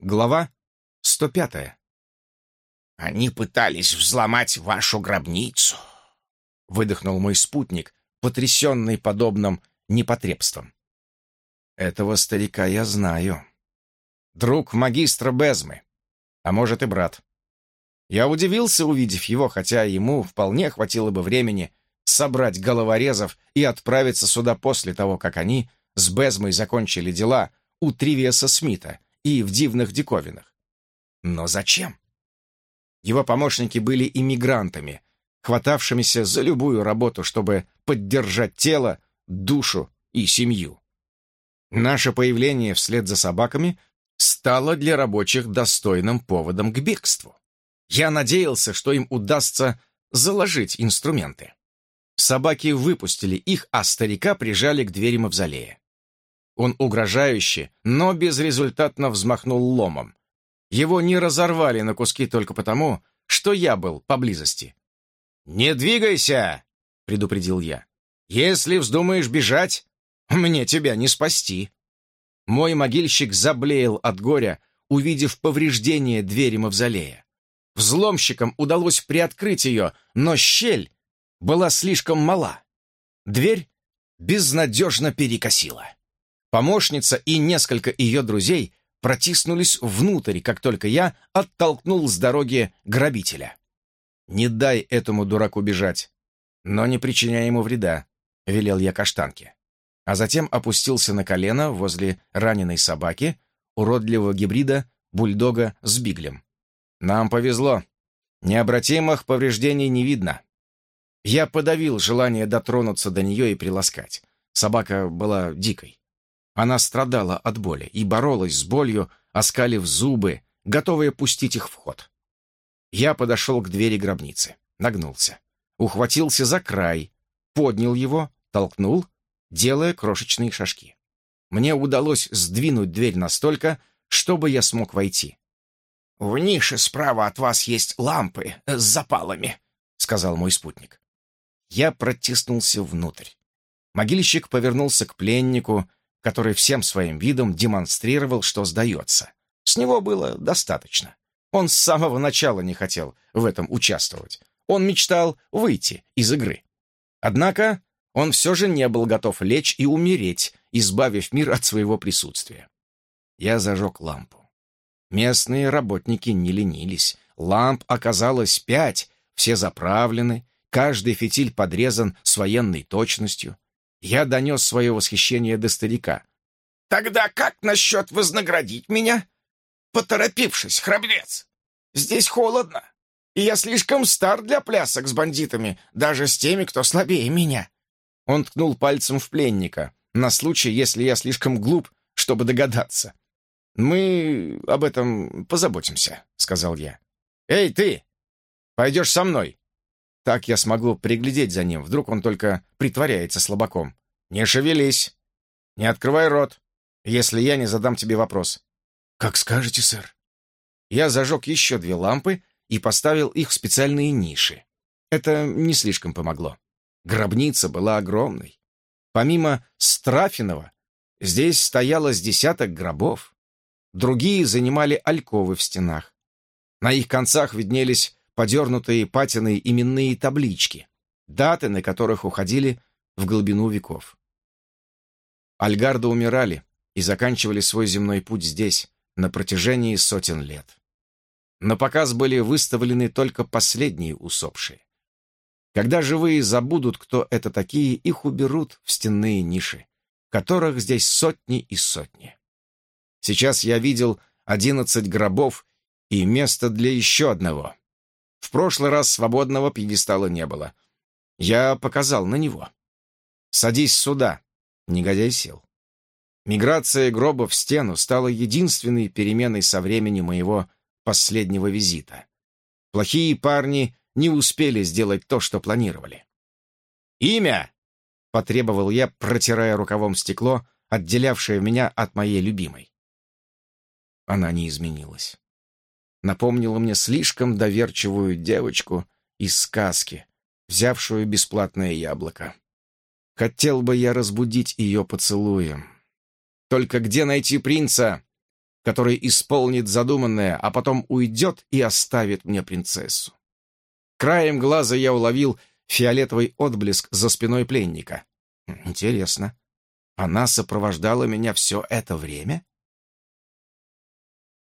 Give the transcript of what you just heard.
Глава 105. «Они пытались взломать вашу гробницу», — выдохнул мой спутник, потрясенный подобным непотребством. «Этого старика я знаю. Друг магистра Безмы, а может и брат. Я удивился, увидев его, хотя ему вполне хватило бы времени собрать головорезов и отправиться сюда после того, как они с Безмой закончили дела у Тривеса Смита и в дивных диковинах. Но зачем? Его помощники были иммигрантами, хватавшимися за любую работу, чтобы поддержать тело, душу и семью. Наше появление вслед за собаками стало для рабочих достойным поводом к бегству. Я надеялся, что им удастся заложить инструменты. Собаки выпустили их, а старика прижали к двери мавзолея. Он угрожающе, но безрезультатно взмахнул ломом. Его не разорвали на куски только потому, что я был поблизости. «Не двигайся!» — предупредил я. «Если вздумаешь бежать, мне тебя не спасти». Мой могильщик заблеял от горя, увидев повреждение двери мавзолея. Взломщикам удалось приоткрыть ее, но щель была слишком мала. Дверь безнадежно перекосила. Помощница и несколько ее друзей протиснулись внутрь, как только я оттолкнул с дороги грабителя. «Не дай этому дураку бежать, но не причиняй ему вреда», — велел я каштанке. А затем опустился на колено возле раненой собаки, уродливого гибрида бульдога с биглем. «Нам повезло. Необратимых повреждений не видно». Я подавил желание дотронуться до нее и приласкать. Собака была дикой. Она страдала от боли и боролась с болью, оскалив зубы, готовая пустить их в ход. Я подошел к двери гробницы, нагнулся, ухватился за край, поднял его, толкнул, делая крошечные шажки. Мне удалось сдвинуть дверь настолько, чтобы я смог войти. «В нише справа от вас есть лампы с запалами», — сказал мой спутник. Я протиснулся внутрь. Могильщик повернулся к пленнику, который всем своим видом демонстрировал, что сдается. С него было достаточно. Он с самого начала не хотел в этом участвовать. Он мечтал выйти из игры. Однако он все же не был готов лечь и умереть, избавив мир от своего присутствия. Я зажег лампу. Местные работники не ленились. Ламп оказалось пять, все заправлены, каждый фитиль подрезан с военной точностью. Я донес свое восхищение до старика. «Тогда как насчет вознаградить меня?» «Поторопившись, храбрец! Здесь холодно, и я слишком стар для плясок с бандитами, даже с теми, кто слабее меня». Он ткнул пальцем в пленника, на случай, если я слишком глуп, чтобы догадаться. «Мы об этом позаботимся», — сказал я. «Эй, ты! Пойдешь со мной!» Так я смогу приглядеть за ним, вдруг он только притворяется слабаком. «Не шевелись! Не открывай рот, если я не задам тебе вопрос». «Как скажете, сэр». Я зажег еще две лампы и поставил их в специальные ниши. Это не слишком помогло. Гробница была огромной. Помимо Страфинова, здесь стояло с десяток гробов. Другие занимали альковы в стенах. На их концах виднелись подернутые патиной именные таблички, даты на которых уходили в глубину веков. Альгарды умирали и заканчивали свой земной путь здесь, на протяжении сотен лет. На показ были выставлены только последние усопшие. Когда живые забудут, кто это такие, их уберут в стенные ниши, которых здесь сотни и сотни. Сейчас я видел одиннадцать гробов и место для еще одного. В прошлый раз свободного пьедестала не было. Я показал на него. «Садись сюда», — негодяй сел. Миграция гроба в стену стала единственной переменой со времени моего последнего визита. Плохие парни не успели сделать то, что планировали. «Имя!» — потребовал я, протирая рукавом стекло, отделявшее меня от моей любимой. Она не изменилась напомнила мне слишком доверчивую девочку из сказки, взявшую бесплатное яблоко. Хотел бы я разбудить ее поцелуем. Только где найти принца, который исполнит задуманное, а потом уйдет и оставит мне принцессу. Краем глаза я уловил фиолетовый отблеск за спиной пленника. Интересно, она сопровождала меня все это время?